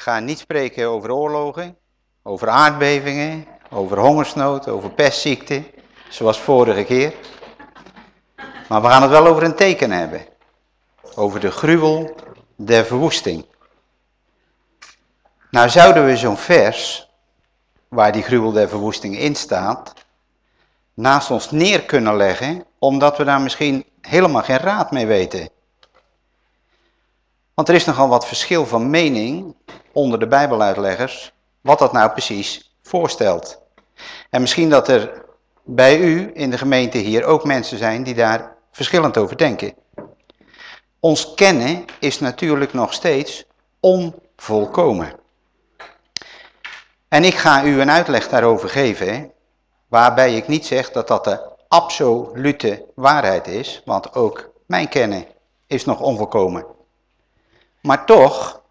Ik ga niet spreken over oorlogen, over aardbevingen, over hongersnood, over pestziekte, zoals vorige keer. Maar we gaan het wel over een teken hebben. Over de gruwel der verwoesting. Nou zouden we zo'n vers, waar die gruwel der verwoesting in staat, naast ons neer kunnen leggen, omdat we daar misschien helemaal geen raad mee weten. Want er is nogal wat verschil van mening onder de bijbeluitleggers, wat dat nou precies voorstelt. En misschien dat er bij u in de gemeente hier ook mensen zijn die daar verschillend over denken. Ons kennen is natuurlijk nog steeds onvolkomen. En ik ga u een uitleg daarover geven, waarbij ik niet zeg dat dat de absolute waarheid is, want ook mijn kennen is nog onvolkomen. Maar toch,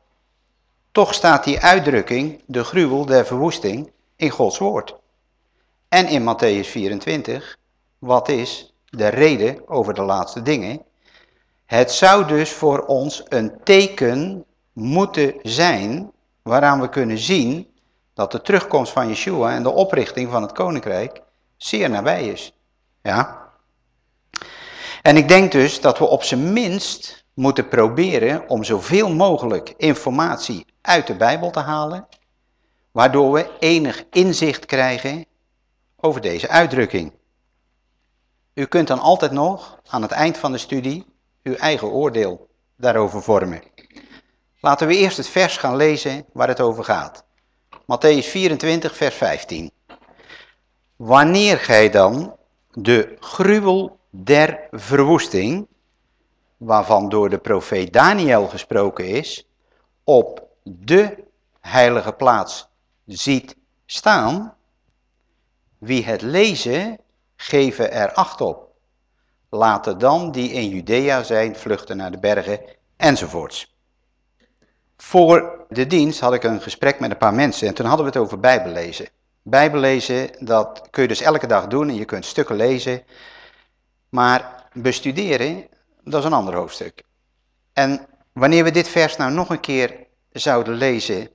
toch staat die uitdrukking, de gruwel der verwoesting, in Gods woord. En in Matthäus 24, wat is de reden over de laatste dingen? Het zou dus voor ons een teken moeten zijn waaraan we kunnen zien dat de terugkomst van Yeshua en de oprichting van het koninkrijk zeer nabij is. Ja. En ik denk dus dat we op zijn minst moeten proberen om zoveel mogelijk informatie uit de Bijbel te halen, waardoor we enig inzicht krijgen over deze uitdrukking. U kunt dan altijd nog aan het eind van de studie uw eigen oordeel daarover vormen. Laten we eerst het vers gaan lezen waar het over gaat. Matthäus 24, vers 15. Wanneer gij dan de gruwel der verwoesting, waarvan door de profeet Daniel gesproken is, op de heilige plaats ziet staan, wie het lezen, geven er acht op. Laten dan die in Judea zijn vluchten naar de bergen enzovoorts. Voor de dienst had ik een gesprek met een paar mensen en toen hadden we het over bijbellezen. Bijbellezen, dat kun je dus elke dag doen en je kunt stukken lezen. Maar bestuderen, dat is een ander hoofdstuk. En wanneer we dit vers nou nog een keer zouden lezen,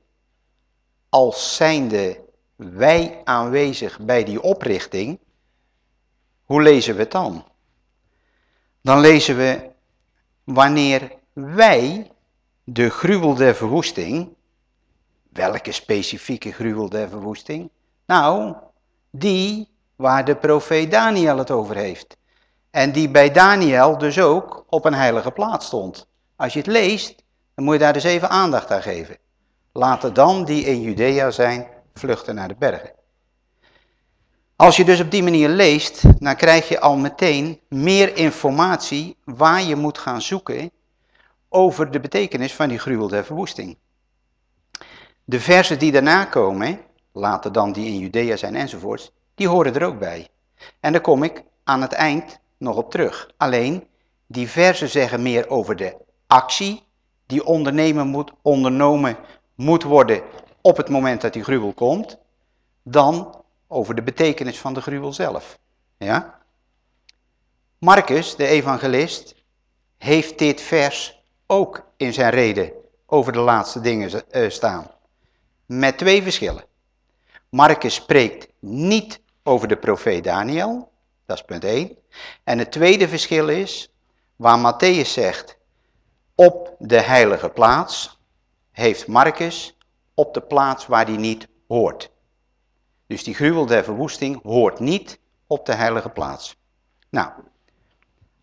als zijnde wij aanwezig bij die oprichting, hoe lezen we het dan? Dan lezen we, wanneer wij de gruwel der verwoesting, welke specifieke gruwel der verwoesting? Nou, die waar de profeet Daniel het over heeft. En die bij Daniel dus ook op een heilige plaats stond. Als je het leest, dan moet je daar dus even aandacht aan geven. Laten dan die in Judea zijn vluchten naar de bergen. Als je dus op die manier leest, dan krijg je al meteen meer informatie waar je moet gaan zoeken over de betekenis van die gruwel der verwoesting. De versen die daarna komen, later dan die in Judea zijn enzovoorts, die horen er ook bij. En daar kom ik aan het eind nog op terug. Alleen, die versen zeggen meer over de actie die ondernemen moet, ondernomen moet worden op het moment dat die gruwel komt, dan over de betekenis van de gruwel zelf. Ja? Marcus, de evangelist, heeft dit vers ook in zijn reden over de laatste dingen eh, staan. Met twee verschillen. Marcus spreekt niet over de profeet Daniel, dat is punt 1. En het tweede verschil is, waar Matthäus zegt, op de heilige plaats, heeft Marcus op de plaats waar hij niet hoort. Dus die gruwel der verwoesting hoort niet op de heilige plaats. Nou,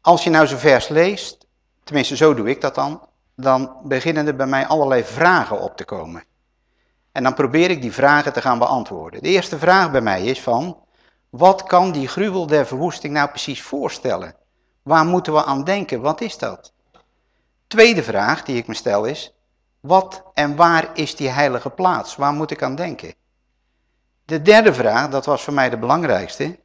als je nou zo'n vers leest, tenminste zo doe ik dat dan, dan beginnen er bij mij allerlei vragen op te komen. En dan probeer ik die vragen te gaan beantwoorden. De eerste vraag bij mij is van, wat kan die gruwel der verwoesting nou precies voorstellen? Waar moeten we aan denken? Wat is dat? Tweede vraag die ik me stel is, wat en waar is die heilige plaats? Waar moet ik aan denken? De derde vraag, dat was voor mij de belangrijkste,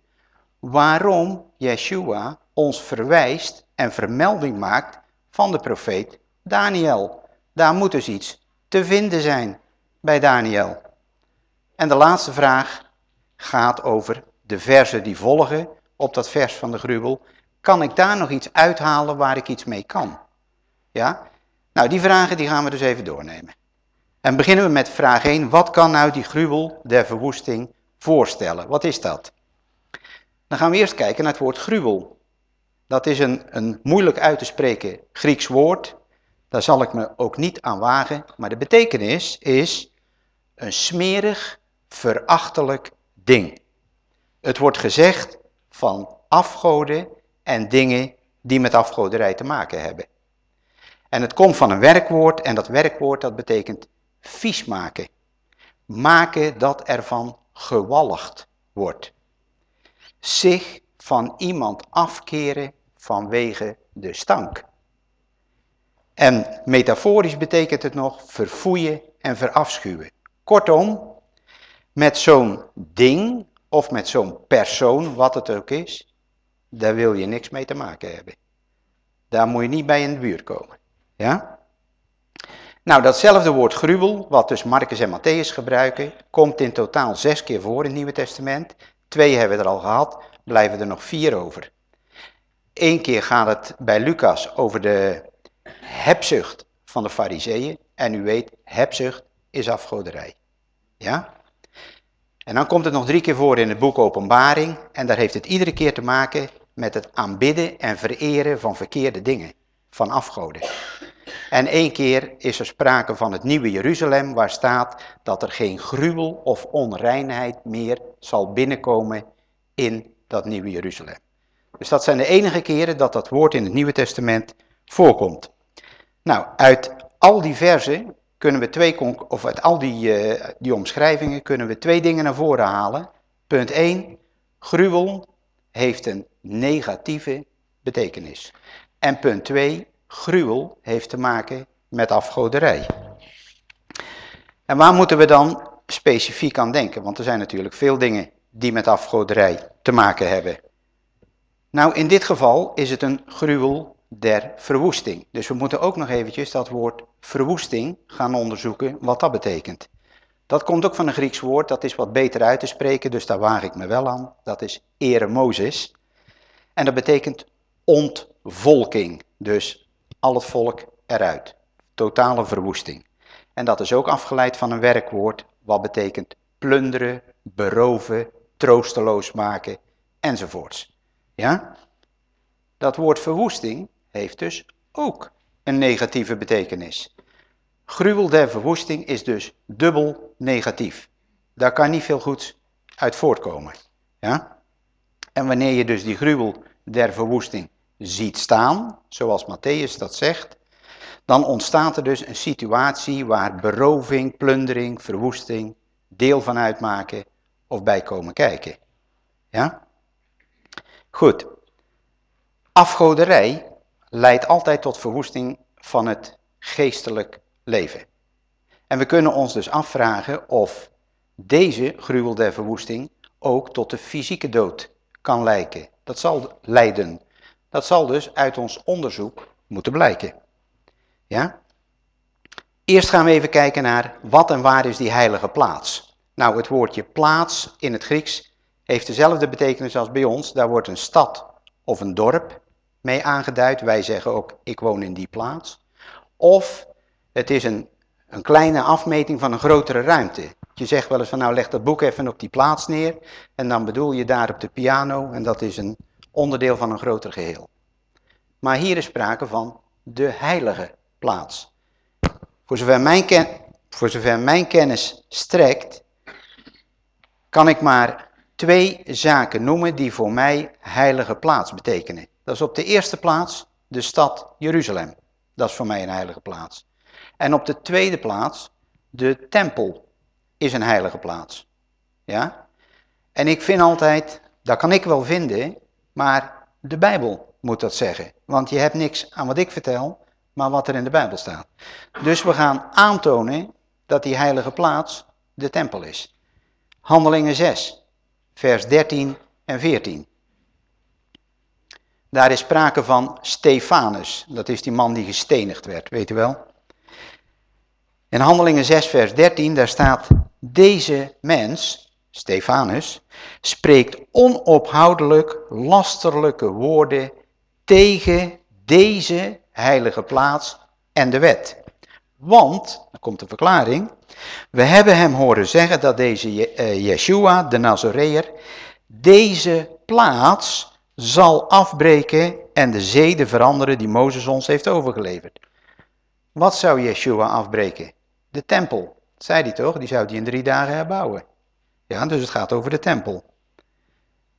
waarom Yeshua ons verwijst en vermelding maakt van de profeet Daniel. Daar moet dus iets te vinden zijn bij Daniel. En de laatste vraag gaat over de versen die volgen op dat vers van de gruwel. Kan ik daar nog iets uithalen waar ik iets mee kan? Ja? Nou, die vragen die gaan we dus even doornemen. En beginnen we met vraag 1. Wat kan nou die gruwel der verwoesting voorstellen? Wat is dat? Dan gaan we eerst kijken naar het woord gruwel. Dat is een, een moeilijk uit te spreken Grieks woord. Daar zal ik me ook niet aan wagen. Maar de betekenis is een smerig, verachtelijk ding. Het wordt gezegd van afgoden en dingen die met afgoderij te maken hebben. En het komt van een werkwoord en dat werkwoord dat betekent vies maken. Maken dat ervan gewalligd wordt. Zich van iemand afkeren vanwege de stank. En metaforisch betekent het nog verfoeien en verafschuwen. Kortom, met zo'n ding of met zo'n persoon, wat het ook is, daar wil je niks mee te maken hebben. Daar moet je niet bij in de buurt komen. Ja? Nou, datzelfde woord gruwel, wat dus Marcus en Matthäus gebruiken, komt in totaal zes keer voor in het Nieuwe Testament. Twee hebben we er al gehad, blijven er nog vier over. Eén keer gaat het bij Lucas over de hebzucht van de fariseeën. En u weet, hebzucht is afgoderij. Ja? En dan komt het nog drie keer voor in het boek Openbaring. En daar heeft het iedere keer te maken met het aanbidden en vereren van verkeerde dingen. Van afgoden. En één keer is er sprake van het nieuwe Jeruzalem, waar staat dat er geen gruwel of onreinheid meer zal binnenkomen in dat nieuwe Jeruzalem. Dus dat zijn de enige keren dat dat woord in het Nieuwe Testament voorkomt. Nou, uit al die versen kunnen we twee, of uit al die, uh, die omschrijvingen kunnen we twee dingen naar voren halen. Punt 1, gruwel heeft een negatieve betekenis. En punt 2, gruwel heeft te maken met afgoderij. En waar moeten we dan specifiek aan denken? Want er zijn natuurlijk veel dingen die met afgoderij te maken hebben. Nou, in dit geval is het een gruwel der verwoesting. Dus we moeten ook nog eventjes dat woord verwoesting gaan onderzoeken, wat dat betekent. Dat komt ook van een Grieks woord, dat is wat beter uit te spreken, dus daar waag ik me wel aan. Dat is eremosis. En dat betekent ontvolking, dus al het volk eruit. Totale verwoesting. En dat is ook afgeleid van een werkwoord wat betekent plunderen, beroven, troosteloos maken enzovoorts. Ja? Dat woord verwoesting heeft dus ook een negatieve betekenis. Gruwel der verwoesting is dus dubbel negatief. Daar kan niet veel goeds uit voortkomen. Ja? En wanneer je dus die gruwel der verwoesting ziet staan, zoals Matthäus dat zegt, dan ontstaat er dus een situatie waar beroving, plundering, verwoesting deel van uitmaken of bij komen kijken. Ja? Goed. Afgoderij leidt altijd tot verwoesting van het geestelijk leven. En we kunnen ons dus afvragen of deze gruwel der verwoesting ook tot de fysieke dood kan lijken. Dat zal leiden. Dat zal dus uit ons onderzoek moeten blijken. Ja? Eerst gaan we even kijken naar wat en waar is die heilige plaats. Nou, het woordje plaats in het Grieks heeft dezelfde betekenis als bij ons. Daar wordt een stad of een dorp mee aangeduid. Wij zeggen ook, ik woon in die plaats. Of het is een, een kleine afmeting van een grotere ruimte. Je zegt wel eens van, nou leg dat boek even op die plaats neer. En dan bedoel je daar op de piano. En dat is een onderdeel van een groter geheel. Maar hier is sprake van de heilige plaats. Voor zover mijn, voor zover mijn kennis strekt, kan ik maar twee zaken noemen die voor mij heilige plaats betekenen. Dat is op de eerste plaats de stad Jeruzalem. Dat is voor mij een heilige plaats. En op de tweede plaats de tempel is een heilige plaats. Ja? En ik vind altijd, dat kan ik wel vinden, maar de Bijbel moet dat zeggen. Want je hebt niks aan wat ik vertel, maar wat er in de Bijbel staat. Dus we gaan aantonen dat die heilige plaats de tempel is. Handelingen 6, vers 13 en 14. Daar is sprake van Stefanus. Dat is die man die gestenigd werd, weet u wel. In Handelingen 6 vers 13, daar staat, deze mens, Stefanus, spreekt onophoudelijk lasterlijke woorden tegen deze heilige plaats en de wet. Want, dan komt de verklaring, We hebben hem horen zeggen dat deze uh, Yeshua, de Nazoreër, deze plaats zal afbreken en de zeden veranderen die Mozes ons heeft overgeleverd. Wat zou Yeshua afbreken? De tempel, zei hij toch? Die zou hij in drie dagen herbouwen. Ja, dus het gaat over de tempel.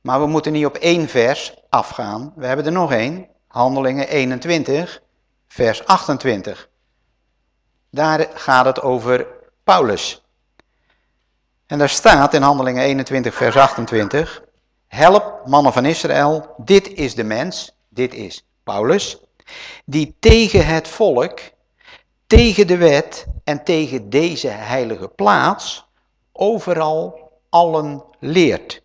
Maar we moeten niet op één vers afgaan. We hebben er nog één. Handelingen 21, vers 28. Daar gaat het over Paulus. En daar staat in Handelingen 21, vers 28. Help, mannen van Israël, dit is de mens, dit is Paulus, die tegen het volk, tegen de wet en tegen deze heilige plaats overal allen leert.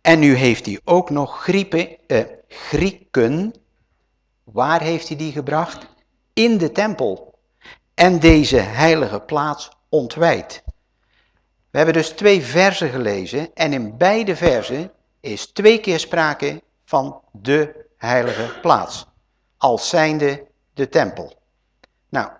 En nu heeft hij ook nog Griepen, eh, Grieken, waar heeft hij die gebracht? In de tempel. En deze heilige plaats ontwijd. We hebben dus twee versen gelezen en in beide versen is twee keer sprake van de heilige plaats. Als zijnde de tempel. Nou,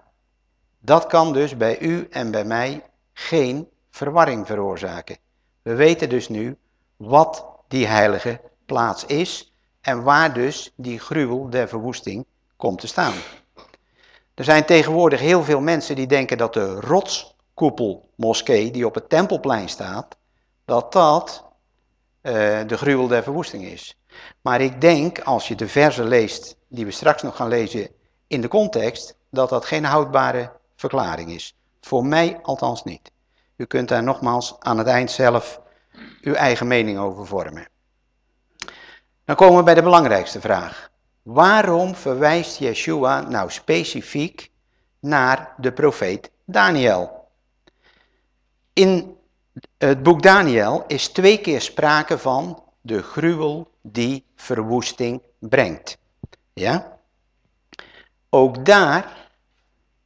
dat kan dus bij u en bij mij geen verwarring veroorzaken. We weten dus nu wat die heilige plaats is en waar dus die gruwel der verwoesting komt te staan. Er zijn tegenwoordig heel veel mensen die denken dat de rotskoepelmoskee die op het Tempelplein staat, dat dat de gruwel der verwoesting is. Maar ik denk, als je de versen leest die we straks nog gaan lezen in de context, dat dat geen houdbare verklaring is. Voor mij althans niet. U kunt daar nogmaals aan het eind zelf uw eigen mening over vormen. Dan komen we bij de belangrijkste vraag. Waarom verwijst Yeshua nou specifiek naar de profeet Daniel? In het boek Daniel is twee keer sprake van de gruwel die verwoesting brengt. Ja? Ook daar,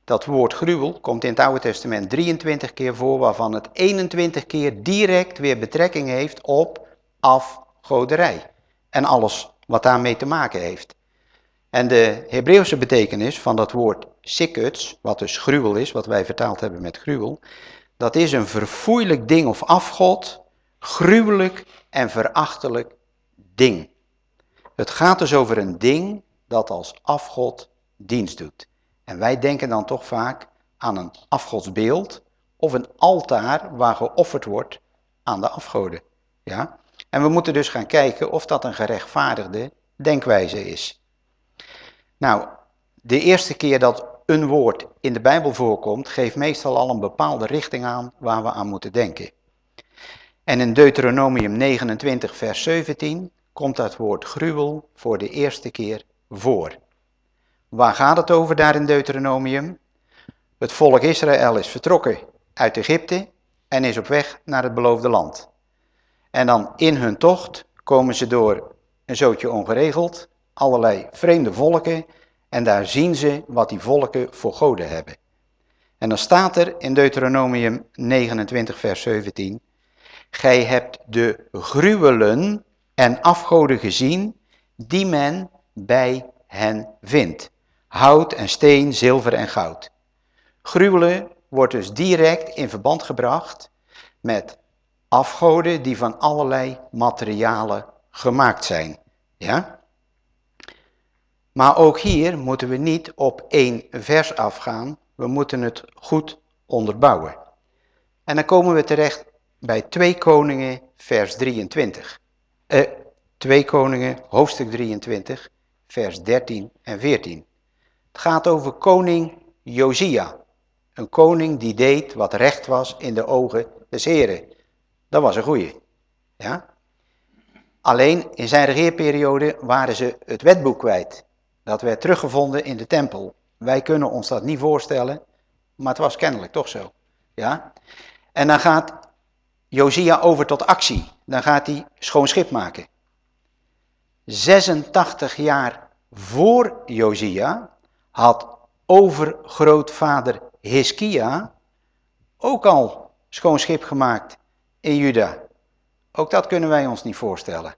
dat woord gruwel komt in het Oude Testament 23 keer voor, waarvan het 21 keer direct weer betrekking heeft op afgoderij. En alles wat daarmee te maken heeft. En de Hebreeuwse betekenis van dat woord sikuts, wat dus gruwel is, wat wij vertaald hebben met gruwel, dat is een verfoeilijk ding of afgod, gruwelijk en verachtelijk ding. Het gaat dus over een ding dat als afgod dienst doet. En wij denken dan toch vaak aan een afgodsbeeld of een altaar waar geofferd wordt aan de afgoden. Ja? En we moeten dus gaan kijken of dat een gerechtvaardigde denkwijze is. Nou, de eerste keer dat een woord in de Bijbel voorkomt, geeft meestal al een bepaalde richting aan waar we aan moeten denken. En in Deuteronomium 29, vers 17 komt dat woord gruwel voor de eerste keer voor. Waar gaat het over daar in Deuteronomium? Het volk Israël is vertrokken uit Egypte en is op weg naar het beloofde land. En dan in hun tocht komen ze door een zootje ongeregeld, allerlei vreemde volken en daar zien ze wat die volken voor goden hebben. En dan staat er in Deuteronomium 29 vers 17, Gij hebt de gruwelen en afgoden gezien die men bij hen vindt. Hout en steen, zilver en goud. Gruwelen wordt dus direct in verband gebracht met afgoden die van allerlei materialen gemaakt zijn. Ja? Maar ook hier moeten we niet op één vers afgaan, we moeten het goed onderbouwen. En dan komen we terecht bij 2 Koningen vers 23. Eh, 2 Koningen hoofdstuk 23 vers 13 en 14. Het gaat over koning Josia. Een koning die deed wat recht was in de ogen des heren. Dat was een goeie. Ja? Alleen in zijn regeerperiode waren ze het wetboek kwijt. Dat werd teruggevonden in de tempel. Wij kunnen ons dat niet voorstellen, maar het was kennelijk toch zo. Ja? En dan gaat Josia over tot actie. Dan gaat hij schoon schip maken. 86 jaar voor Josia had overgrootvader Hiskia ook al schoon schip gemaakt in Juda. Ook dat kunnen wij ons niet voorstellen.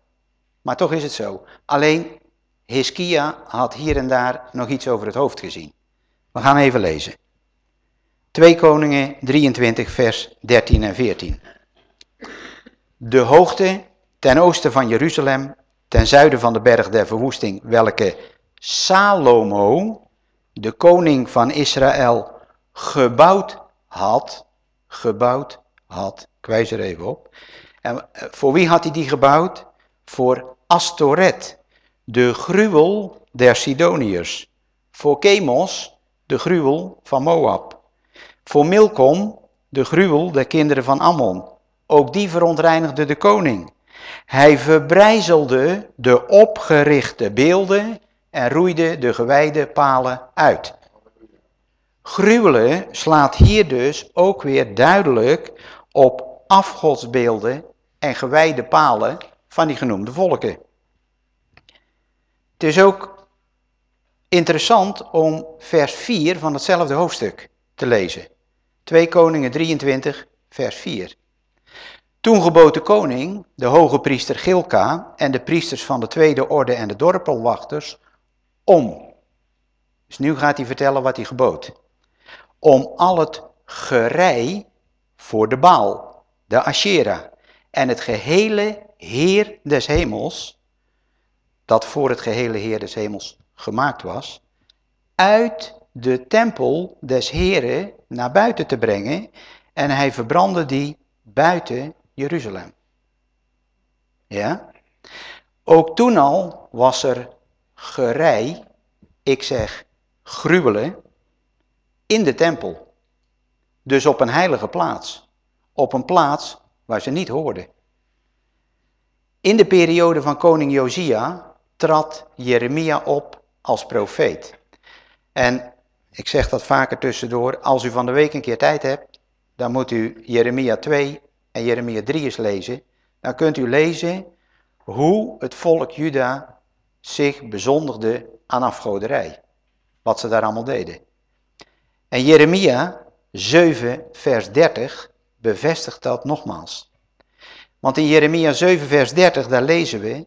Maar toch is het zo. Alleen Hiskia had hier en daar nog iets over het hoofd gezien. We gaan even lezen. 2 Koningen 23 vers 13 en 14. De hoogte ten oosten van Jeruzalem, ten zuiden van de berg der verwoesting, welke Salomo, de koning van Israël, gebouwd had, gebouwd had, ik wijs er even op. En voor wie had hij die gebouwd? Voor Astoret, de gruwel der Sidoniërs. Voor Chemos, de gruwel van Moab. Voor Milkom, de gruwel der kinderen van Ammon. Ook die verontreinigde de koning. Hij verbrijzelde de opgerichte beelden en roeide de gewijde palen uit. Gruwelen slaat hier dus ook weer duidelijk op afgodsbeelden en gewijde palen van die genoemde volken. Het is ook interessant om vers 4 van hetzelfde hoofdstuk te lezen. 2 Koningen 23, vers 4. Toen gebood de koning, de hoge priester Gilka en de priesters van de tweede orde en de dorpelwachters om. Dus nu gaat hij vertellen wat hij gebood. Om al het gerei voor de Baal, de Asherah en het gehele Heer des hemels, dat voor het gehele Heer des hemels gemaakt was, uit de tempel des Heren naar buiten te brengen en hij verbrandde die buiten Jeruzalem. Ja? Ook toen al was er gerei, ik zeg gruwelen, in de tempel. Dus op een heilige plaats. Op een plaats waar ze niet hoorden. In de periode van koning Josia trad Jeremia op als profeet. En ik zeg dat vaker tussendoor, als u van de week een keer tijd hebt, dan moet u Jeremia 2 en Jeremia 3 eens lezen. Dan kunt u lezen hoe het volk Juda zich bezondigde aan afgoderij. Wat ze daar allemaal deden. En Jeremia 7 vers 30 bevestigt dat nogmaals. Want in Jeremia 7 vers 30 daar lezen we,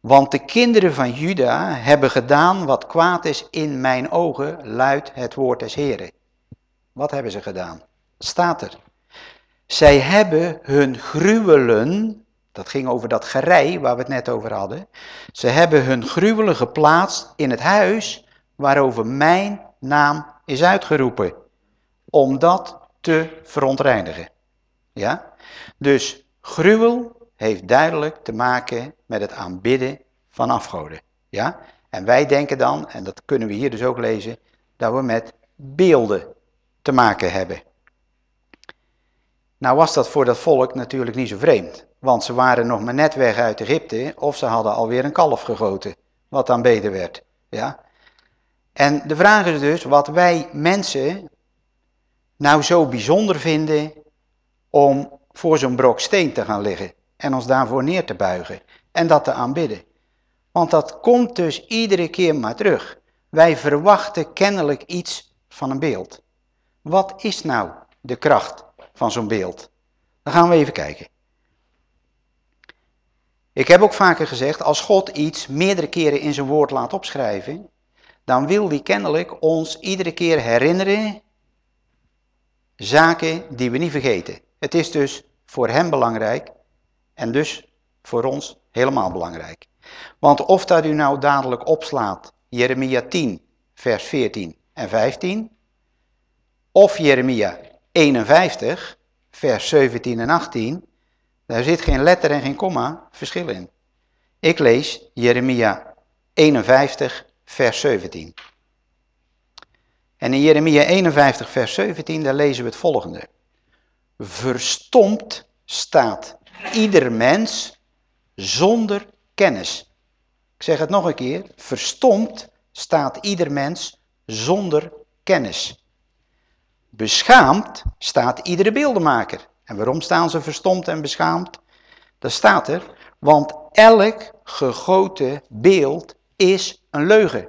want de kinderen van Juda hebben gedaan wat kwaad is in mijn ogen, luidt het woord des Heren. Wat hebben ze gedaan? Staat er. Zij hebben hun gruwelen, dat ging over dat gerei waar we het net over hadden. Ze hebben hun gruwelen geplaatst in het huis waarover mijn naam is uitgeroepen. Om dat te verontreinigen. Ja? Dus gruwel heeft duidelijk te maken met het aanbidden van afgoden. Ja? En wij denken dan, en dat kunnen we hier dus ook lezen, dat we met beelden te maken hebben. Nou was dat voor dat volk natuurlijk niet zo vreemd. Want ze waren nog maar net weg uit Egypte of ze hadden alweer een kalf gegoten. Wat aanbeden werd. Ja? En de vraag is dus wat wij mensen nou zo bijzonder vinden om voor zo'n brok steen te gaan liggen. En ons daarvoor neer te buigen. En dat te aanbidden. Want dat komt dus iedere keer maar terug. Wij verwachten kennelijk iets van een beeld. Wat is nou de kracht van zo'n beeld? Dan gaan we even kijken. Ik heb ook vaker gezegd, als God iets meerdere keren in zijn woord laat opschrijven, dan wil hij kennelijk ons iedere keer herinneren zaken die we niet vergeten. Het is dus voor hem belangrijk en dus voor ons helemaal belangrijk. Want of dat u nou dadelijk opslaat Jeremia 10 vers 14 en 15 of Jeremia 51 vers 17 en 18, daar zit geen letter en geen komma verschil in. Ik lees Jeremia 51 vers 17. En in Jeremia 51 vers 17 daar lezen we het volgende. Verstompt staat ieder mens zonder kennis. Ik zeg het nog een keer. Verstompt staat ieder mens zonder kennis. Beschaamd staat iedere beeldenmaker. En waarom staan ze verstomd en beschaamd? Dat staat er, want elk gegoten beeld is een leugen.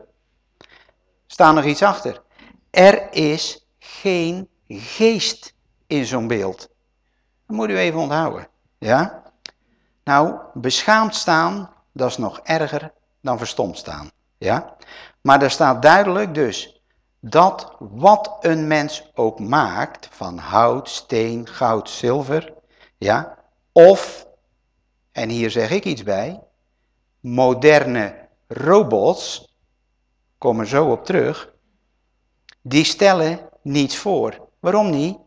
Staat nog iets achter. Er is geen geest in zo'n beeld. Dat moet u even onthouden. Ja? Nou, beschaamd staan, dat is nog erger dan verstomd staan. Ja? Maar er staat duidelijk dus, dat wat een mens ook maakt van hout, steen, goud, zilver, ja, of, en hier zeg ik iets bij, moderne robots, kom er zo op terug, die stellen niets voor. Waarom niet?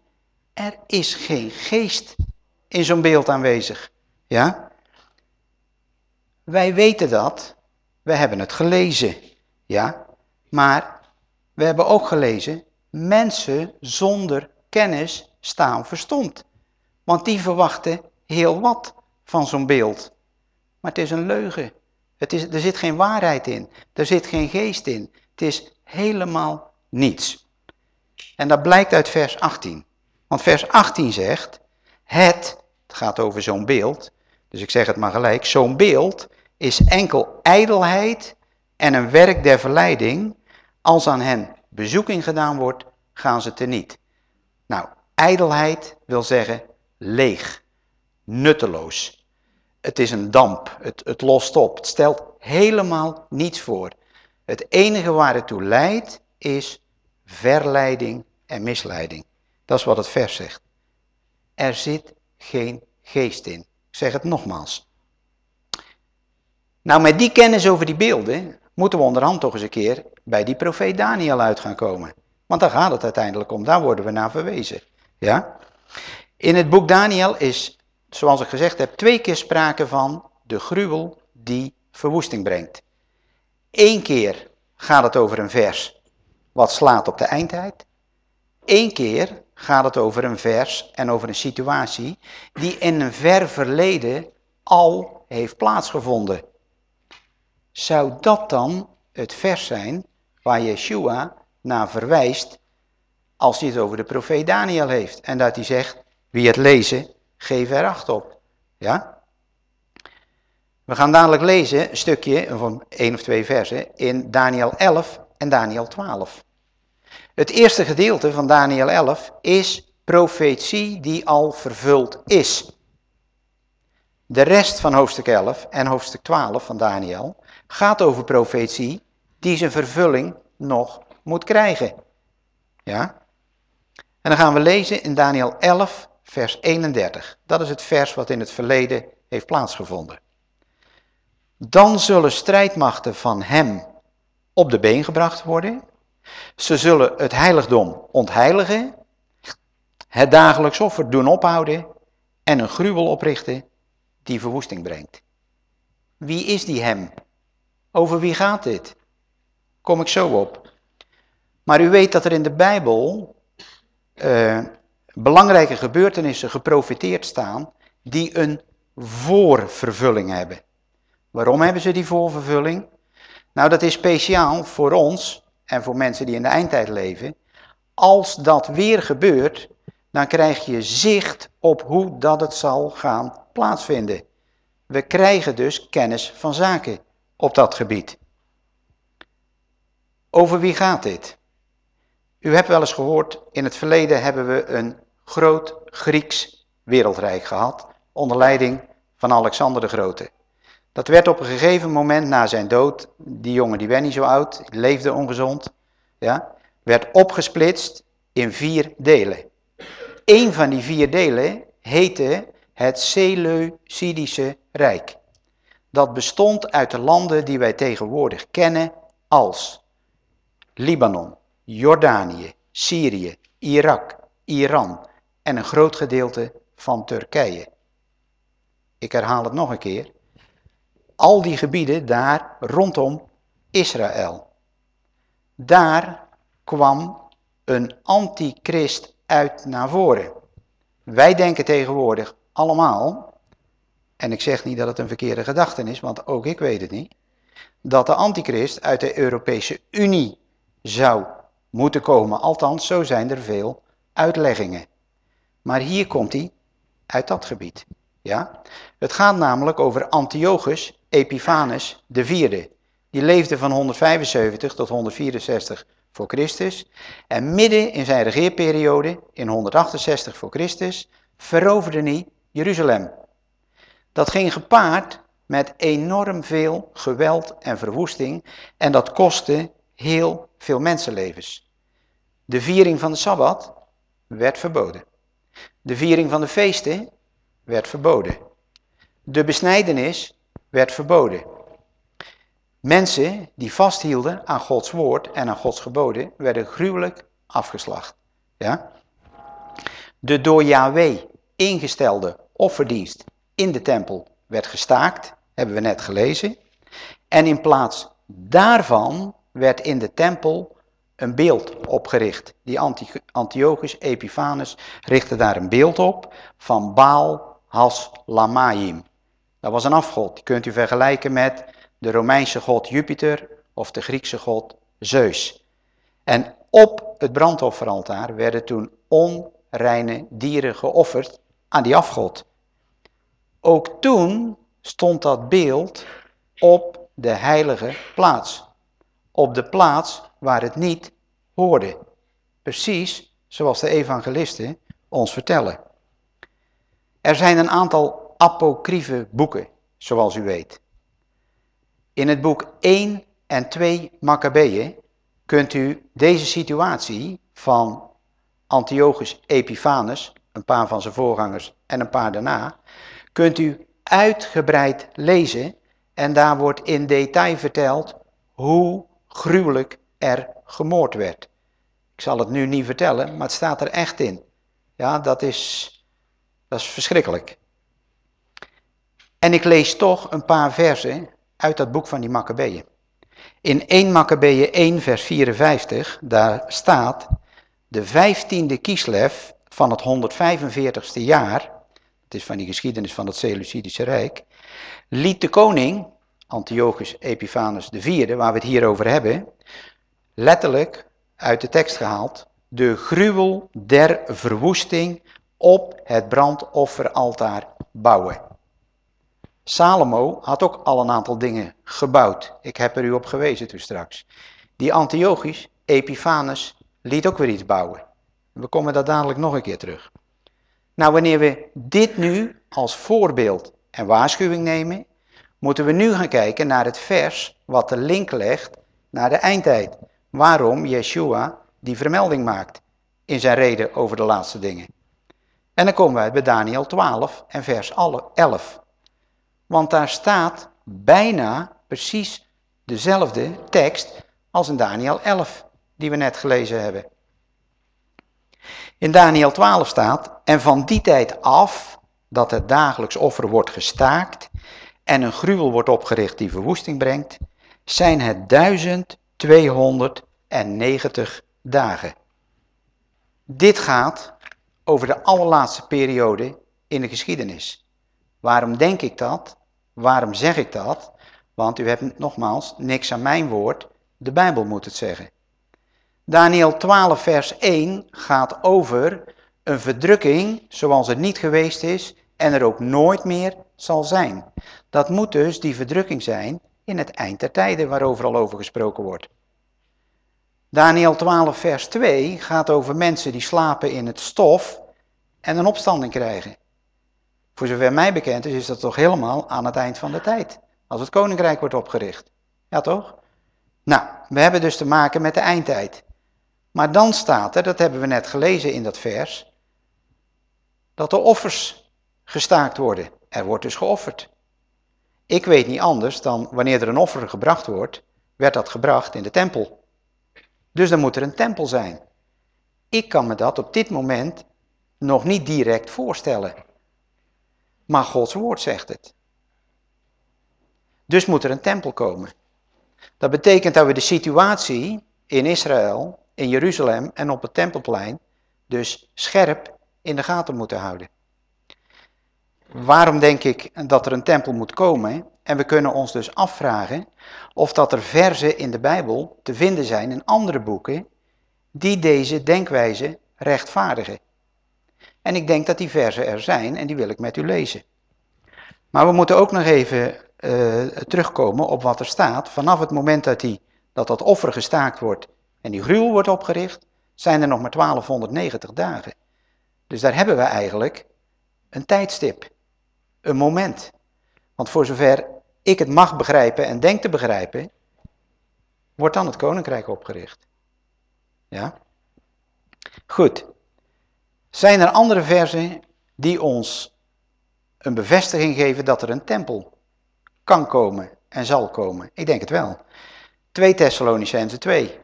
Er is geen geest in zo'n beeld aanwezig. Ja? Wij weten dat, we hebben het gelezen. Ja? Maar we hebben ook gelezen, mensen zonder kennis staan verstomd. Want die verwachten heel wat van zo'n beeld. Maar het is een leugen. Het is, er zit geen waarheid in. Er zit geen geest in. Het is helemaal niets. En dat blijkt uit vers 18. Want vers 18 zegt, het, gaat over zo'n beeld, dus ik zeg het maar gelijk, zo'n beeld is enkel ijdelheid en een werk der verleiding. Als aan hen bezoeking gedaan wordt, gaan ze teniet. Nou, ijdelheid wil zeggen leeg, nutteloos. Het is een damp, het, het lost op, het stelt helemaal niets voor. Het enige waar het toe leidt is verleiding en misleiding. Dat is wat het vers zegt. Er zit geen geest in. Ik zeg het nogmaals. Nou, met die kennis over die beelden moeten we onderhand toch eens een keer bij die profeet Daniel uit gaan komen. Want daar gaat het uiteindelijk om, daar worden we naar verwezen. Ja? In het boek Daniel is, zoals ik gezegd heb, twee keer sprake van de gruwel die verwoesting brengt. Eén keer gaat het over een vers wat slaat op de eindtijd. Eén keer gaat het over een vers en over een situatie die in een ver verleden al heeft plaatsgevonden. Zou dat dan het vers zijn waar Yeshua naar verwijst als hij het over de profeet Daniel heeft? En dat hij zegt, wie het lezen, geef er acht op. Ja? We gaan dadelijk lezen een stukje, van één of twee versen, in Daniel 11 en Daniel 12. Het eerste gedeelte van Daniel 11 is profetie die al vervuld is. De rest van hoofdstuk 11 en hoofdstuk 12 van Daniel gaat over profetie die zijn vervulling nog moet krijgen. Ja? En dan gaan we lezen in Daniel 11, vers 31. Dat is het vers wat in het verleden heeft plaatsgevonden. Dan zullen strijdmachten van hem op de been gebracht worden. Ze zullen het heiligdom ontheiligen, het dagelijks offer doen ophouden en een gruwel oprichten die verwoesting brengt. Wie is die hem? Over wie gaat dit? Kom ik zo op. Maar u weet dat er in de Bijbel uh, belangrijke gebeurtenissen geprofiteerd staan die een voorvervulling hebben. Waarom hebben ze die voorvervulling? Nou, dat is speciaal voor ons en voor mensen die in de eindtijd leven. Als dat weer gebeurt, dan krijg je zicht op hoe dat het zal gaan plaatsvinden. We krijgen dus kennis van zaken op dat gebied. Over wie gaat dit? U hebt wel eens gehoord, in het verleden hebben we een groot Grieks wereldrijk gehad, onder leiding van Alexander de Grote. Dat werd op een gegeven moment na zijn dood, die jongen die werd niet zo oud, leefde ongezond, ja, werd opgesplitst in vier delen. Eén van die vier delen heette het Seleucidische Rijk. Dat bestond uit de landen die wij tegenwoordig kennen als Libanon, Jordanië, Syrië, Irak, Iran en een groot gedeelte van Turkije. Ik herhaal het nog een keer. Al die gebieden daar rondom Israël. Daar kwam een antichrist uit naar voren. Wij denken tegenwoordig allemaal, en ik zeg niet dat het een verkeerde gedachte is, want ook ik weet het niet, dat de antichrist uit de Europese Unie zou moeten komen. Althans, zo zijn er veel uitleggingen. Maar hier komt hij uit dat gebied. Ja? Het gaat namelijk over Antiochus Epiphanes IV. Die leefde van 175 tot 164 voor Christus. En midden in zijn regeerperiode, in 168 voor Christus, veroverde hij Jeruzalem. Dat ging gepaard met enorm veel geweld en verwoesting en dat kostte heel veel mensenlevens. De viering van de Sabbat werd verboden. De viering van de feesten werd verboden. De besnijdenis werd verboden. Mensen die vasthielden aan Gods woord en aan Gods geboden werden gruwelijk afgeslacht. Ja? De door Yahweh ingestelde offerdienst in de tempel werd gestaakt, hebben we net gelezen. En in plaats daarvan werd in de tempel een beeld opgericht. Die Antiochus Epiphanes richtte daar een beeld op van Baal Has Lamaim. Dat was een afgod. Die kunt u vergelijken met de Romeinse god Jupiter of de Griekse god Zeus. En op het brandofferaltaar werden toen onreine dieren geofferd aan die afgod. Ook toen stond dat beeld op de heilige plaats. Op de plaats waar het niet hoorde. Precies zoals de evangelisten ons vertellen. Er zijn een aantal apocryfe boeken, zoals u weet. In het boek 1 en 2 Maccabeeën kunt u deze situatie van Antiochus Epiphanes, een paar van zijn voorgangers en een paar daarna, kunt u uitgebreid lezen en daar wordt in detail verteld hoe gruwelijk er gemoord werd. Ik zal het nu niet vertellen, maar het staat er echt in. Ja, dat is, dat is verschrikkelijk. En ik lees toch een paar versen uit dat boek van die Maccabeeën. In 1 Maccabeeën 1 vers 54, daar staat, de vijftiende kieslev van het 145ste jaar, het is van die geschiedenis van het Seleucidische Rijk, liet de koning, Antiochus Epiphanes IV, waar we het hier over hebben, letterlijk uit de tekst gehaald, de gruwel der verwoesting op het brandofferaltaar bouwen. Salomo had ook al een aantal dingen gebouwd. Ik heb er u op gewezen toen straks. Die Antiochus, Epiphanes, liet ook weer iets bouwen. We komen daar dadelijk nog een keer terug. Nou, wanneer we dit nu als voorbeeld en waarschuwing nemen, moeten we nu gaan kijken naar het vers wat de link legt naar de eindtijd. Waarom Yeshua die vermelding maakt in zijn reden over de laatste dingen. En dan komen we bij Daniel 12 en vers 11. Want daar staat bijna precies dezelfde tekst als in Daniel 11, die we net gelezen hebben. In Daniel 12 staat, en van die tijd af dat het dagelijks offer wordt gestaakt en een gruwel wordt opgericht die verwoesting brengt, zijn het 1290 dagen. Dit gaat over de allerlaatste periode in de geschiedenis. Waarom denk ik dat? Waarom zeg ik dat? Want u hebt nogmaals niks aan mijn woord, de Bijbel moet het zeggen. Daniel 12 vers 1 gaat over een verdrukking zoals het niet geweest is en er ook nooit meer zal zijn. Dat moet dus die verdrukking zijn in het eind der tijden waarover al over gesproken wordt. Daniel 12 vers 2 gaat over mensen die slapen in het stof en een opstanding krijgen. Voor zover mij bekend is, is dat toch helemaal aan het eind van de tijd. Als het koninkrijk wordt opgericht. Ja toch? Nou, we hebben dus te maken met de eindtijd. Maar dan staat er, dat hebben we net gelezen in dat vers, dat de offers gestaakt worden. Er wordt dus geofferd. Ik weet niet anders dan wanneer er een offer gebracht wordt, werd dat gebracht in de tempel. Dus dan moet er een tempel zijn. Ik kan me dat op dit moment nog niet direct voorstellen. Maar Gods woord zegt het. Dus moet er een tempel komen. Dat betekent dat we de situatie in Israël, in Jeruzalem en op het tempelplein dus scherp in de gaten moeten houden. Waarom denk ik dat er een tempel moet komen? En we kunnen ons dus afvragen of dat er verzen in de Bijbel te vinden zijn in andere boeken die deze denkwijze rechtvaardigen. En ik denk dat die verzen er zijn en die wil ik met u lezen. Maar we moeten ook nog even uh, terugkomen op wat er staat. Vanaf het moment dat, die, dat dat offer gestaakt wordt en die gruwel wordt opgericht, zijn er nog maar 1290 dagen. Dus daar hebben we eigenlijk een tijdstip, een moment. Want voor zover ik het mag begrijpen en denk te begrijpen, wordt dan het koninkrijk opgericht. Ja? Goed. Zijn er andere versen die ons een bevestiging geven dat er een tempel kan komen en zal komen? Ik denk het wel. 2 Thessalonicense 2,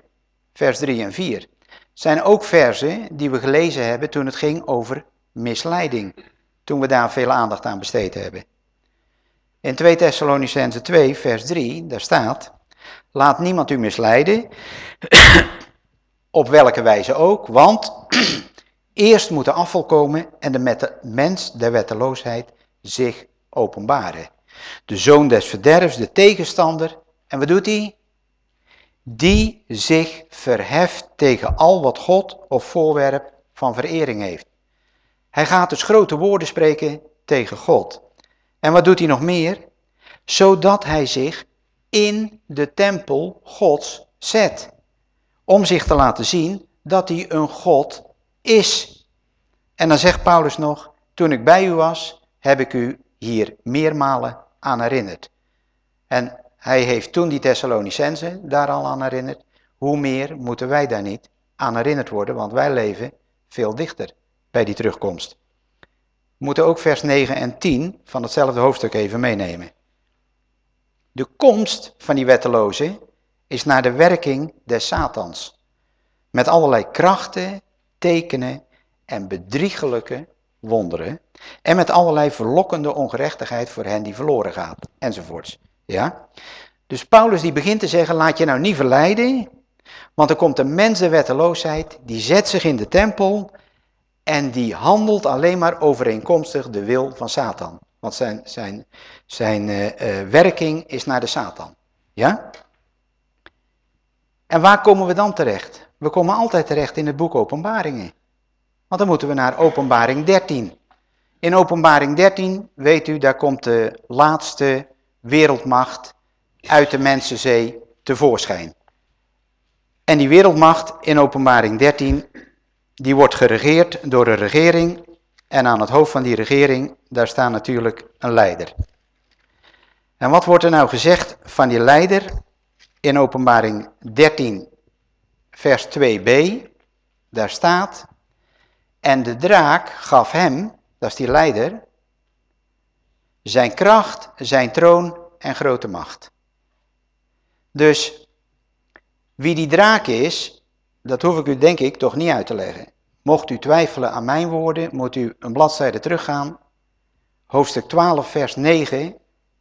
vers 3 en 4. Zijn ook versen die we gelezen hebben toen het ging over misleiding. Toen we daar veel aandacht aan besteed hebben. In 2 Thessalonicense 2, vers 3, daar staat... Laat niemand u misleiden, op welke wijze ook, want eerst moet de afval komen en de mens der wetteloosheid zich openbaren. De zoon des verderfs, de tegenstander. En wat doet hij? Die zich verheft tegen al wat God of voorwerp van verering heeft. Hij gaat dus grote woorden spreken tegen God. En wat doet hij nog meer? Zodat hij zich in de tempel Gods zet. Om zich te laten zien dat hij een God is. En dan zegt Paulus nog, toen ik bij u was, heb ik u hier meermalen aan herinnerd. En hij heeft toen die Thessalonicense daar al aan herinnerd. Hoe meer moeten wij daar niet aan herinnerd worden, want wij leven veel dichter bij die terugkomst. We moeten ook vers 9 en 10 van hetzelfde hoofdstuk even meenemen. De komst van die wetteloze is naar de werking des Satans. Met allerlei krachten, tekenen en bedriegelijke wonderen. En met allerlei verlokkende ongerechtigheid voor hen die verloren gaat. Enzovoorts. Ja? Dus Paulus die begint te zeggen, laat je nou niet verleiden. Want er komt een mens de wetteloosheid, die zet zich in de tempel en die handelt alleen maar overeenkomstig de wil van Satan. Want zijn, zijn, zijn uh, uh, werking is naar de Satan. Ja? En waar komen we dan terecht? We komen altijd terecht in het boek Openbaringen. Want dan moeten we naar Openbaring 13. In Openbaring 13, weet u, daar komt de laatste wereldmacht uit de mensenzee tevoorschijn. En die wereldmacht in Openbaring 13, die wordt geregeerd door een regering. En aan het hoofd van die regering, daar staat natuurlijk een leider. En wat wordt er nou gezegd van die leider in openbaring 13 vers 2b? Daar staat, en de draak gaf hem, dat is die leider, zijn kracht, zijn troon en grote macht. Dus wie die draak is, dat hoef ik u denk ik toch niet uit te leggen. Mocht u twijfelen aan mijn woorden, moet u een bladzijde teruggaan. Hoofdstuk 12, vers 9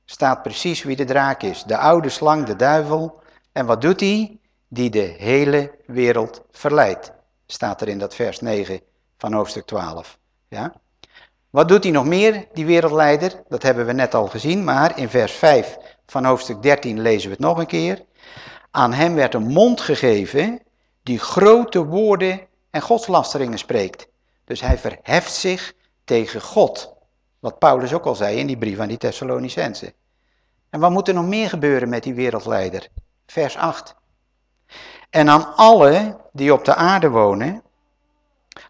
staat precies wie de draak is. De oude slang, de duivel. En wat doet hij? Die de hele wereld verleidt. Staat er in dat vers 9 van hoofdstuk 12. Ja? Wat doet hij nog meer, die wereldleider? Dat hebben we net al gezien, maar in vers 5 van hoofdstuk 13 lezen we het nog een keer. Aan hem werd een mond gegeven die grote woorden en godslasteringen spreekt. Dus hij verheft zich tegen God. Wat Paulus ook al zei in die brief aan die Thessalonicense. En wat moet er nog meer gebeuren met die wereldleider? Vers 8. En aan alle die op de aarde wonen,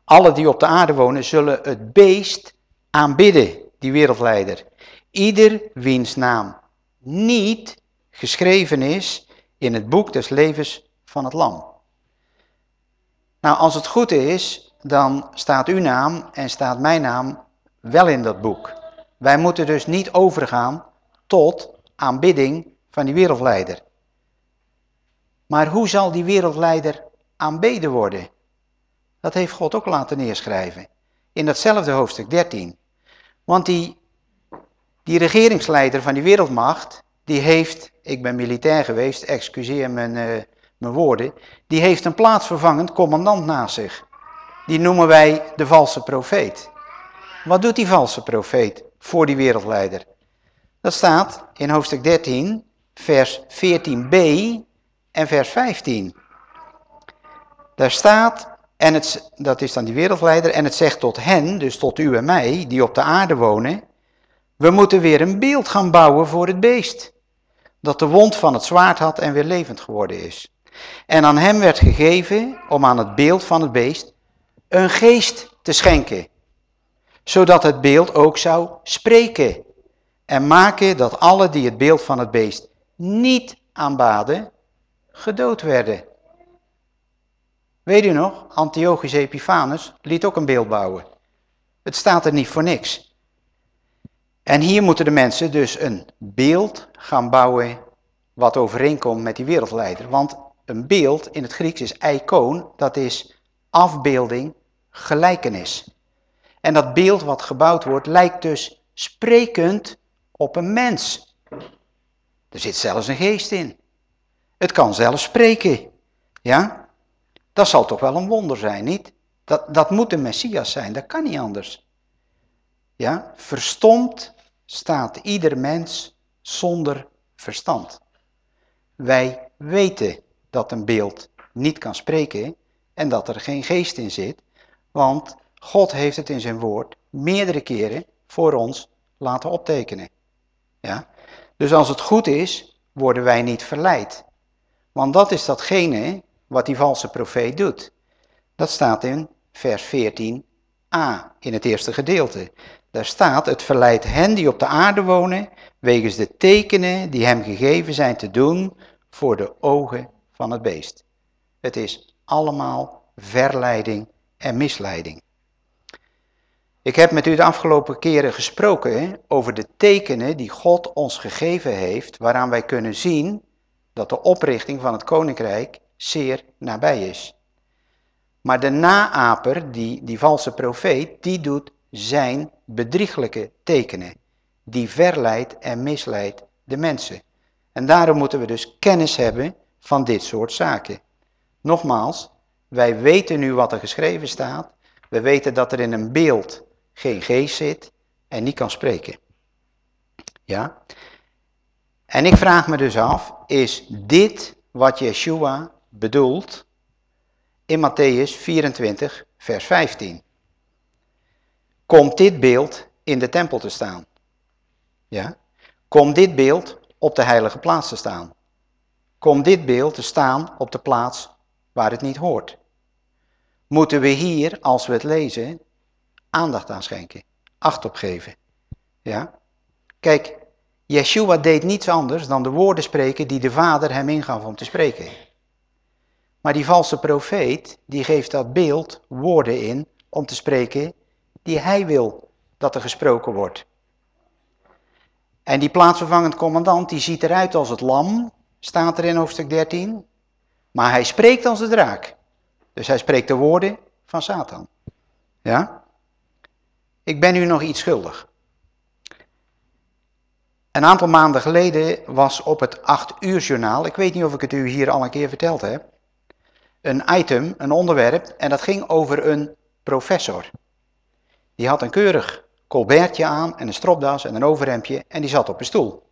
alle die op de aarde wonen, zullen het beest aanbidden, die wereldleider. Ieder wiens naam niet geschreven is in het boek des levens van het lam. Nou, als het goed is, dan staat uw naam en staat mijn naam wel in dat boek. Wij moeten dus niet overgaan tot aanbidding van die wereldleider. Maar hoe zal die wereldleider aanbeden worden? Dat heeft God ook laten neerschrijven. In datzelfde hoofdstuk 13. Want die, die regeringsleider van die wereldmacht, die heeft, ik ben militair geweest, excuseer mijn, uh, mijn woorden, die heeft een plaatsvervangend commandant naast zich. Die noemen wij de valse profeet. Wat doet die valse profeet voor die wereldleider? Dat staat in hoofdstuk 13, vers 14b en vers 15. Daar staat, en het, dat is dan die wereldleider, en het zegt tot hen, dus tot u en mij, die op de aarde wonen, we moeten weer een beeld gaan bouwen voor het beest, dat de wond van het zwaard had en weer levend geworden is. En aan hem werd gegeven om aan het beeld van het beest een geest te schenken, zodat het beeld ook zou spreken en maken dat alle die het beeld van het beest niet aanbaden, gedood werden. Weet u nog, Antiochus Epiphanes liet ook een beeld bouwen. Het staat er niet voor niks. En hier moeten de mensen dus een beeld gaan bouwen wat overeenkomt met die wereldleider. Want een beeld in het Grieks is icoon, dat is afbeelding, gelijkenis. En dat beeld wat gebouwd wordt lijkt dus sprekend op een mens. Er zit zelfs een geest in. Het kan zelfs spreken. Ja? Dat zal toch wel een wonder zijn, niet? Dat, dat moet de Messias zijn, dat kan niet anders. Ja? Verstomd staat ieder mens zonder verstand. Wij weten dat een beeld niet kan spreken en dat er geen geest in zit, want God heeft het in zijn woord meerdere keren voor ons laten optekenen. Ja? Dus als het goed is, worden wij niet verleid. Want dat is datgene wat die valse profeet doet. Dat staat in vers 14a, in het eerste gedeelte. Daar staat, het verleidt hen die op de aarde wonen, wegens de tekenen die hem gegeven zijn te doen voor de ogen van het beest. Het is allemaal verleiding en misleiding. Ik heb met u de afgelopen keren gesproken over de tekenen die God ons gegeven heeft, waaraan wij kunnen zien dat de oprichting van het koninkrijk zeer nabij is. Maar de naaper, die, die valse profeet, die doet zijn bedrieglijke tekenen. Die verleidt en misleidt de mensen. En daarom moeten we dus kennis hebben van dit soort zaken. Nogmaals, wij weten nu wat er geschreven staat. We weten dat er in een beeld geen geest zit en niet kan spreken. Ja? En ik vraag me dus af, is dit wat Yeshua bedoelt in Matthäus 24, vers 15? Komt dit beeld in de tempel te staan? Ja? Komt dit beeld op de heilige plaats te staan? Komt dit beeld te staan op de plaats waar het niet hoort? Moeten we hier, als we het lezen, aandacht aan schenken, acht op geven? Ja? Kijk, Yeshua deed niets anders dan de woorden spreken die de Vader hem ingaf om te spreken. Maar die valse profeet, die geeft dat beeld woorden in om te spreken die hij wil dat er gesproken wordt. En die plaatsvervangend commandant, die ziet eruit als het lam, staat er in hoofdstuk 13. Maar hij spreekt als de draak. Dus hij spreekt de woorden van Satan. Ja? Ik ben u nog iets schuldig. Een aantal maanden geleden was op het 8 uur journaal, ik weet niet of ik het u hier al een keer verteld heb, een item, een onderwerp, en dat ging over een professor. Die had een keurig colbertje aan en een stropdas en een overhemdje en die zat op een stoel.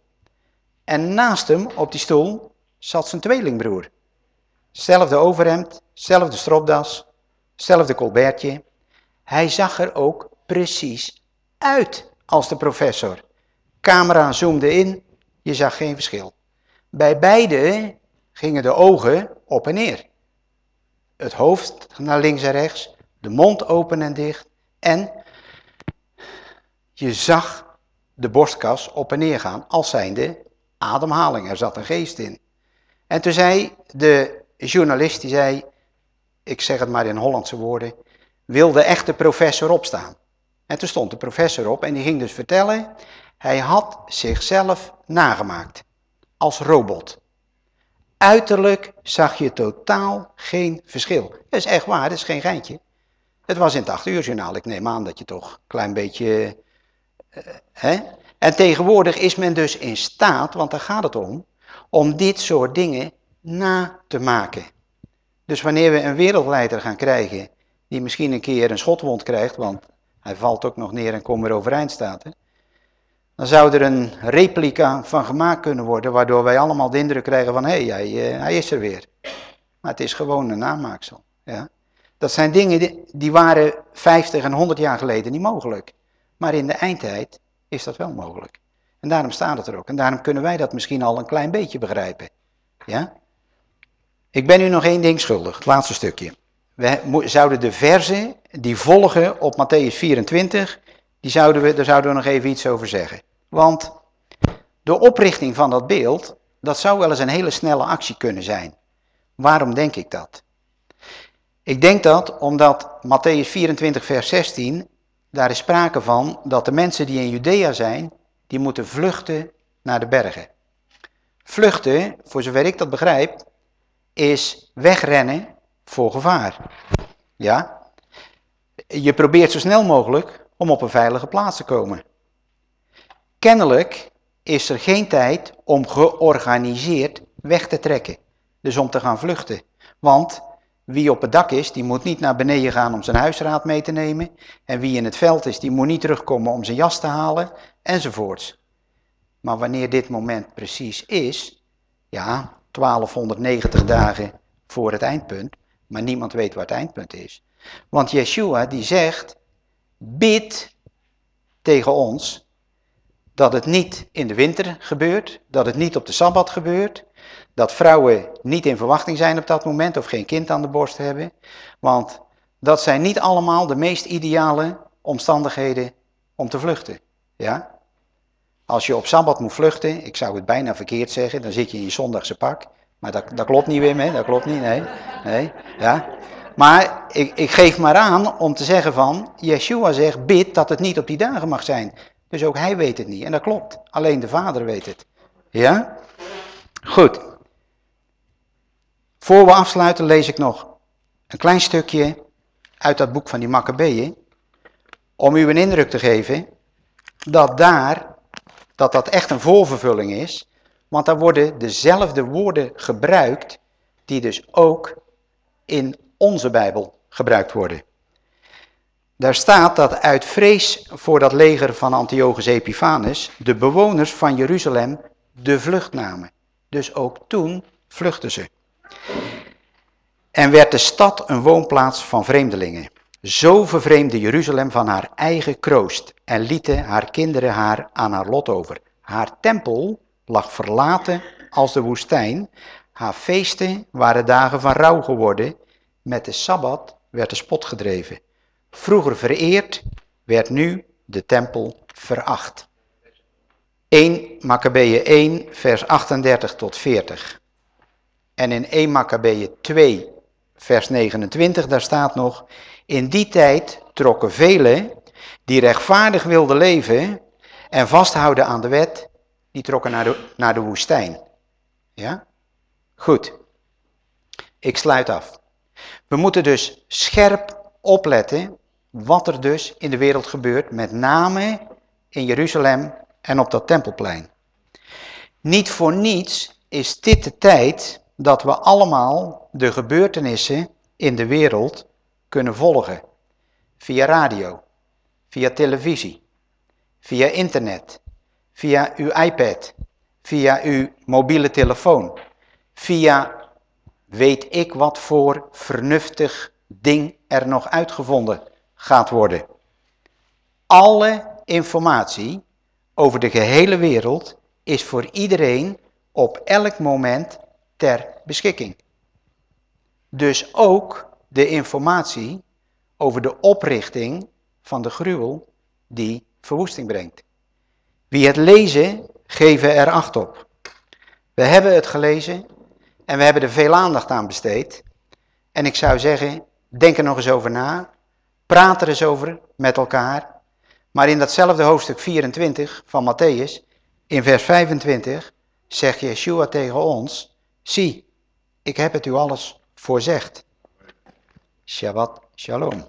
En naast hem op die stoel zat zijn tweelingbroer. Zelfde overhemd, zelfde stropdas, zelfde colbertje. Hij zag er ook precies uit als de professor. Camera zoomde in, je zag geen verschil. Bij beide gingen de ogen op en neer. Het hoofd naar links en rechts, de mond open en dicht en je zag de borstkas op en neer gaan als zijnde ademhaling. Er zat een geest in. En toen zei de journalist, die zei, ik zeg het maar in Hollandse woorden, wil de echte professor opstaan. En toen stond de professor op en die ging dus vertellen, hij had zichzelf nagemaakt als robot. Uiterlijk zag je totaal geen verschil. Dat is echt waar, dat is geen geintje. Het was in het 8 uur journaal, ik neem aan dat je toch een klein beetje Hè? En tegenwoordig is men dus in staat, want daar gaat het om, om dit soort dingen na te maken. Dus wanneer we een wereldleider gaan krijgen, die misschien een keer een schotwond krijgt, want hij valt ook nog neer en komt weer overeind staat, dan zou er een replica van gemaakt kunnen worden, waardoor wij allemaal de indruk krijgen van, hé, hey, hij, eh, hij is er weer. Maar het is gewoon een namaaksel. Ja? Dat zijn dingen die waren 50 en 100 jaar geleden niet mogelijk. Maar in de eindtijd is dat wel mogelijk. En daarom staat het er ook. En daarom kunnen wij dat misschien al een klein beetje begrijpen. Ja? Ik ben u nog één ding schuldig, het laatste stukje. We zouden de verzen die volgen op Matthäus 24, die zouden we, daar zouden we nog even iets over zeggen. Want de oprichting van dat beeld, dat zou wel eens een hele snelle actie kunnen zijn. Waarom denk ik dat? Ik denk dat omdat Matthäus 24 vers 16, daar is sprake van dat de mensen die in Judea zijn, die moeten vluchten naar de bergen. Vluchten, voor zover ik dat begrijp, is wegrennen voor gevaar. Ja? Je probeert zo snel mogelijk om op een veilige plaats te komen. Kennelijk is er geen tijd om georganiseerd weg te trekken. Dus om te gaan vluchten. Want wie op het dak is, die moet niet naar beneden gaan om zijn huisraad mee te nemen. En wie in het veld is, die moet niet terugkomen om zijn jas te halen, enzovoorts. Maar wanneer dit moment precies is, ja, 1290 dagen voor het eindpunt, maar niemand weet waar het eindpunt is. Want Yeshua die zegt, bid tegen ons dat het niet in de winter gebeurt, dat het niet op de Sabbat gebeurt, dat vrouwen niet in verwachting zijn op dat moment of geen kind aan de borst hebben. Want dat zijn niet allemaal de meest ideale omstandigheden om te vluchten. Ja? Als je op Sabbat moet vluchten, ik zou het bijna verkeerd zeggen, dan zit je in je zondagse pak. Maar dat, dat klopt niet, Wim, hè? dat klopt niet, nee. nee ja. Maar ik, ik geef maar aan om te zeggen van, Yeshua zegt, bid dat het niet op die dagen mag zijn. Dus ook hij weet het niet. En dat klopt. Alleen de Vader weet het. Ja? Goed. Voor we afsluiten lees ik nog een klein stukje uit dat boek van die Maccabeeën. Om u een indruk te geven dat daar, dat dat echt een voorvervulling is. Want daar worden dezelfde woorden gebruikt die dus ook in onze Bijbel gebruikt worden. Daar staat dat uit vrees voor dat leger van Antiochus Epiphanes de bewoners van Jeruzalem de vlucht namen. Dus ook toen vluchtten ze. En werd de stad een woonplaats van vreemdelingen. Zo vervreemde Jeruzalem van haar eigen kroost en lieten haar kinderen haar aan haar lot over. Haar tempel lag verlaten als de woestijn. Haar feesten waren dagen van rouw geworden. Met de Sabbat werd de spot gedreven. Vroeger vereerd, werd nu de tempel veracht. 1 Maccabeeën 1 vers 38 tot 40. En in 1 Maccabeeën 2 vers 29 daar staat nog, in die tijd trokken velen die rechtvaardig wilden leven en vasthouden aan de wet, die trokken naar de, naar de woestijn. Ja? Goed. Ik sluit af. We moeten dus scherp opletten wat er dus in de wereld gebeurt, met name in Jeruzalem en op dat tempelplein. Niet voor niets is dit de tijd dat we allemaal de gebeurtenissen in de wereld kunnen volgen. Via radio, via televisie, via internet, via uw iPad, via uw mobiele telefoon, via weet ik wat voor vernuftig ding er nog uitgevonden gaat worden. Alle informatie over de gehele wereld is voor iedereen op elk moment ter beschikking. Dus ook de informatie over de oprichting van de gruwel die verwoesting brengt. Wie het lezen, geven er acht op. We hebben het gelezen en we hebben er veel aandacht aan besteed. En ik zou zeggen, denk er nog eens over na. Praat er eens over met elkaar. Maar in datzelfde hoofdstuk 24 van Matthäus, in vers 25, zegt Yeshua tegen ons, zie, ik heb het u alles voorzegd. Shabbat shalom.